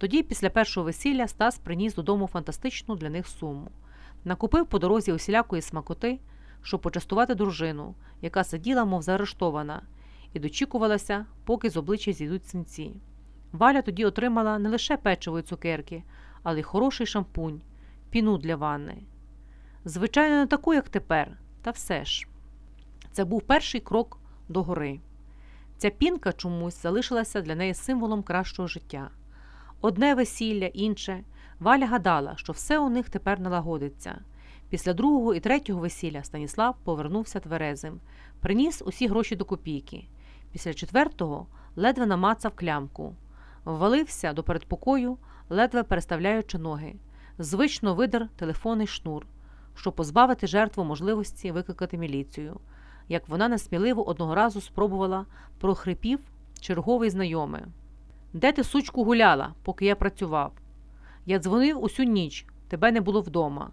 Тоді, після першого весілля, Стас приніс додому фантастичну для них суму. Накупив по дорозі усілякої смакоти, щоб почастувати дружину, яка сиділа, мов заарештована, і дочікувалася, поки з обличчя зійдуть синці. Валя тоді отримала не лише печиво і цукерки, але й хороший шампунь, піну для ванни. Звичайно, не таку, як тепер, та все ж. Це був перший крок до гори. Ця пінка чомусь залишилася для неї символом кращого життя. Одне весілля, інше. Валя гадала, що все у них тепер налагодиться. Після другого і третього весілля Станіслав повернувся тверезим, приніс усі гроші до копійки. Після четвертого ледве намацав клямку, ввалився до передпокою, ледве переставляючи ноги, звично видер телефонний шнур, щоб позбавити жертву можливості викликати міліцію. Як вона несміливо одного разу спробувала прохрипів черговий знайомий. Де ти, сучку, гуляла, поки я працював? Я дзвонив усю ніч, тебе не було вдома.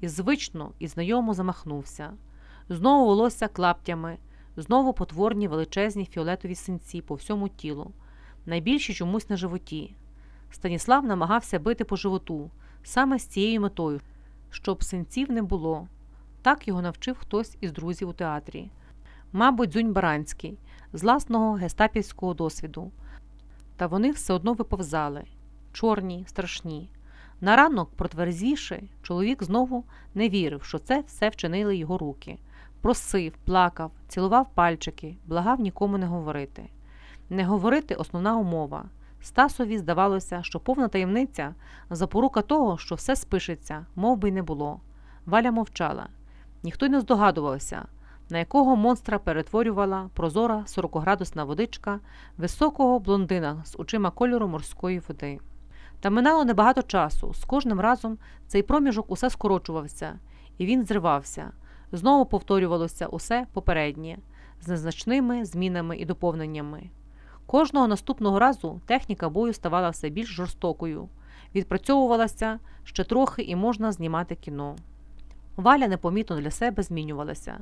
І звично і знайомо замахнувся. Знову волосся клаптями, знову потворні величезні фіолетові синці по всьому тілу, найбільші чомусь на животі. Станіслав намагався бити по животу саме з цією метою, щоб синців не було. Так його навчив хтось із друзів у театрі. Мабуть, Дзюнь Баранський, з власного гестапівського досвіду. Та вони все одно виповзали чорні, страшні. На ранок, протверзівши, чоловік знову не вірив, що це все вчинили його руки. Просив, плакав, цілував пальчики, благав нікому не говорити. Не говорити основна умова. Стасові здавалося, що повна таємниця запорука того, що все спишеться, мов би й не було. Валя мовчала. Ніхто й не здогадувався, на якого монстра перетворювала прозора 40-градусна водичка високого блондина з очима кольору морської води. Та минало небагато часу. З кожним разом цей проміжок усе скорочувався, і він зривався. Знову повторювалося усе попереднє, з незначними змінами і доповненнями. Кожного наступного разу техніка бою ставала все більш жорстокою, відпрацьовувалася ще трохи і можна знімати кіно. Валя непомітно для себе змінювалася.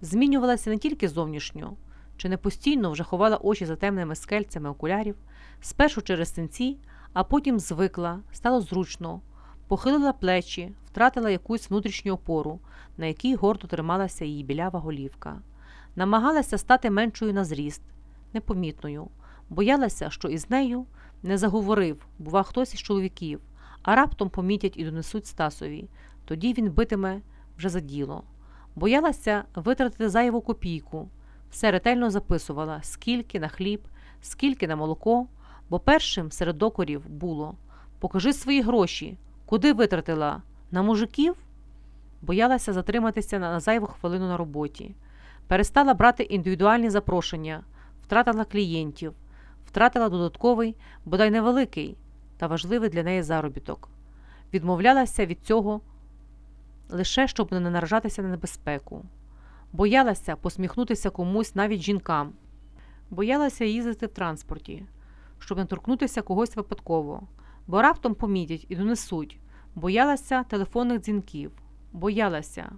Змінювалася не тільки зовнішньо, чи не постійно вже ховала очі за темними скельцями окулярів, спершу через синці, а потім звикла, стало зручно, похилила плечі, втратила якусь внутрішню опору, на якій гордо трималася її білява голівка. Намагалася стати меншою на зріст, непомітною, боялася, що із нею не заговорив, бува, хтось із чоловіків, а раптом помітять і донесуть Стасові. Тоді він битиме вже за діло. Боялася витратити зайву копійку, все ретельно записувала, скільки на хліб, скільки на молоко, бо першим серед докорів було Покажи свої гроші, куди витратила? На мужиків? Боялася затриматися на зайву хвилину на роботі, перестала брати індивідуальні запрошення, втратила клієнтів, втратила додатковий, бодай невеликий та важливий для неї заробіток. Відмовлялася від цього лише щоб не наражатися на небезпеку. Боялася посміхнутися комусь навіть жінкам, боялася їздити в транспорті, щоб не торкнутися когось випадково, бо раптом помітять і донесуть, боялася телефонних дзвінків, боялася,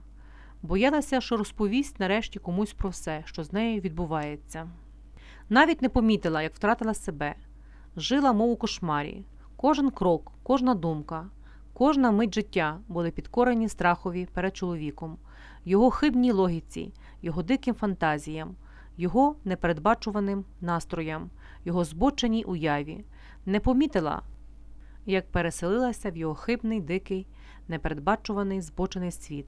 боялася, що розповість нарешті комусь про все, що з нею відбувається. Навіть не помітила, як втратила себе, жила, мов у кошмарі, кожен крок, кожна думка. Кожна мить життя були підкорені страхові перед чоловіком, його хибній логіці, його диким фантазіям, його непередбачуваним настроям, його збоченій уяві, не помітила, як переселилася в його хибний, дикий, непередбачуваний збочений світ,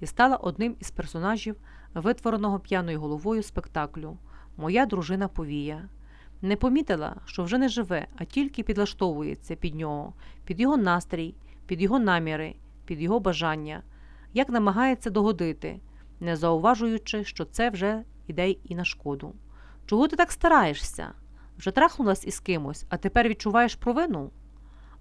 і стала одним із персонажів витвореного п'яною головою спектаклю Моя дружина повія. Не помітила, що вже не живе, а тільки підлаштовується під нього, під його настрій під його наміри, під його бажання, як намагається догодити, не зауважуючи, що це вже йде і на шкоду. Чого ти так стараєшся? Вже трахнулась із кимось, а тепер відчуваєш провину?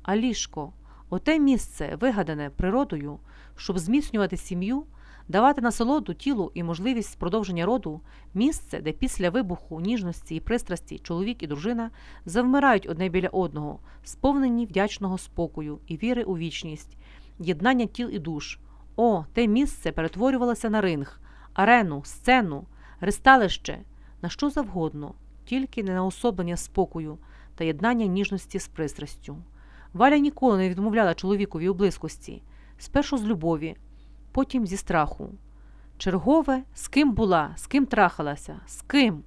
А ліжко, оте місце, вигадане природою, щоб зміцнювати сім'ю, давати насолоду тілу і можливість продовження роду, місце, де після вибуху ніжності і пристрасті чоловік і дружина завмирають одне біля одного, сповнені вдячного спокою і віри у вічність, єднання тіл і душ. О, те місце перетворювалося на ринг, арену, сцену, ристалище, на що завгодно, тільки не на особлення спокою та єднання ніжності з пристрастю. Валя ніколи не відмовляла чоловікові у близькості, спершу з любові, потім зі страху. Чергове, з ким була, з ким трахалася, з ким.